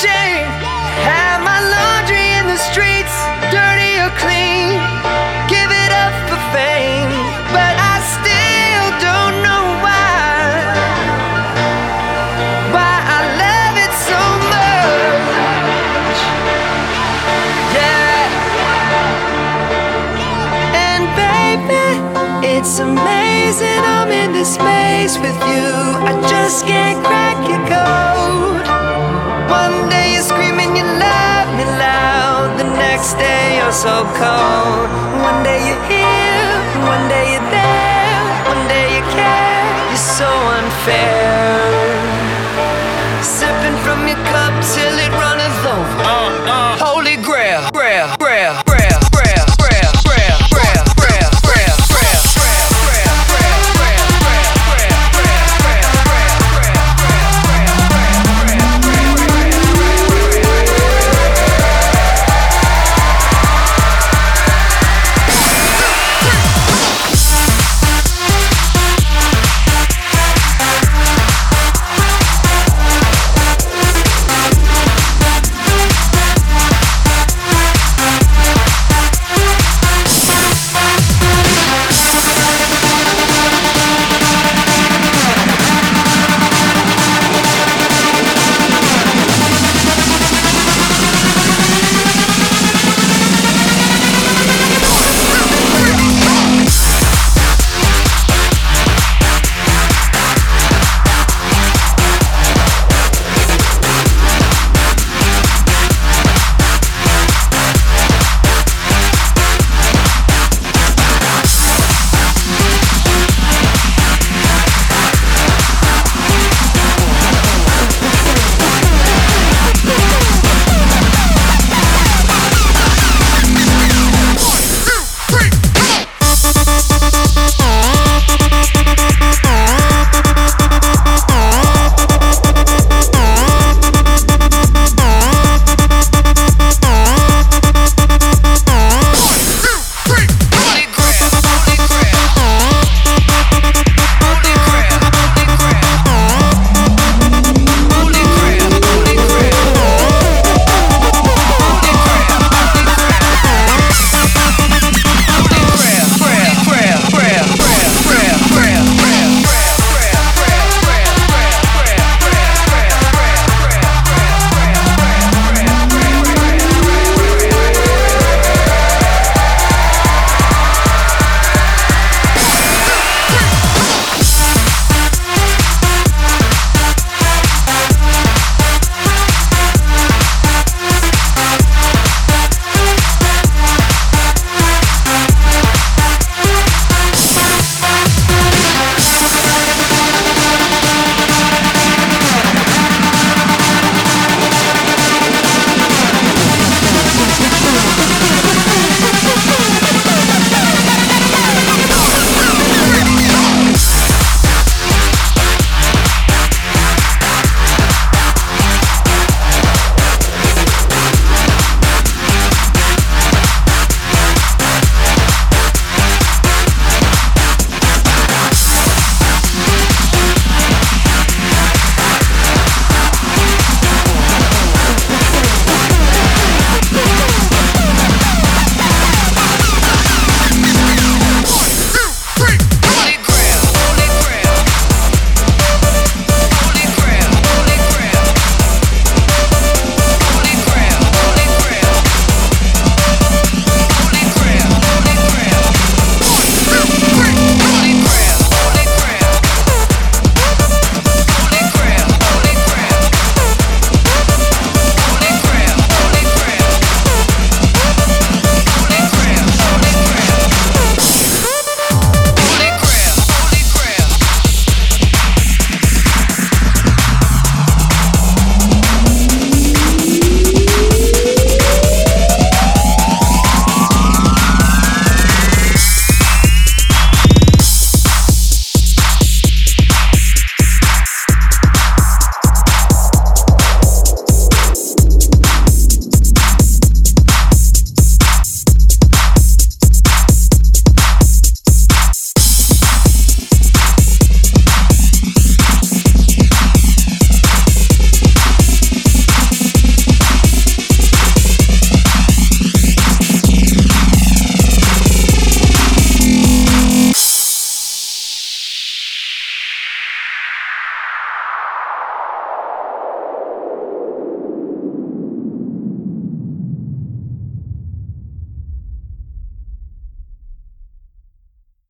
shame. Have my laundry in the streets, dirty or clean. Give it up for fame, but I still don't know why. Why I love it so much. Yeah. And baby, it's amazing I'm in this space with you. I just can't crack your code. Next day you're so cold. One day you're here,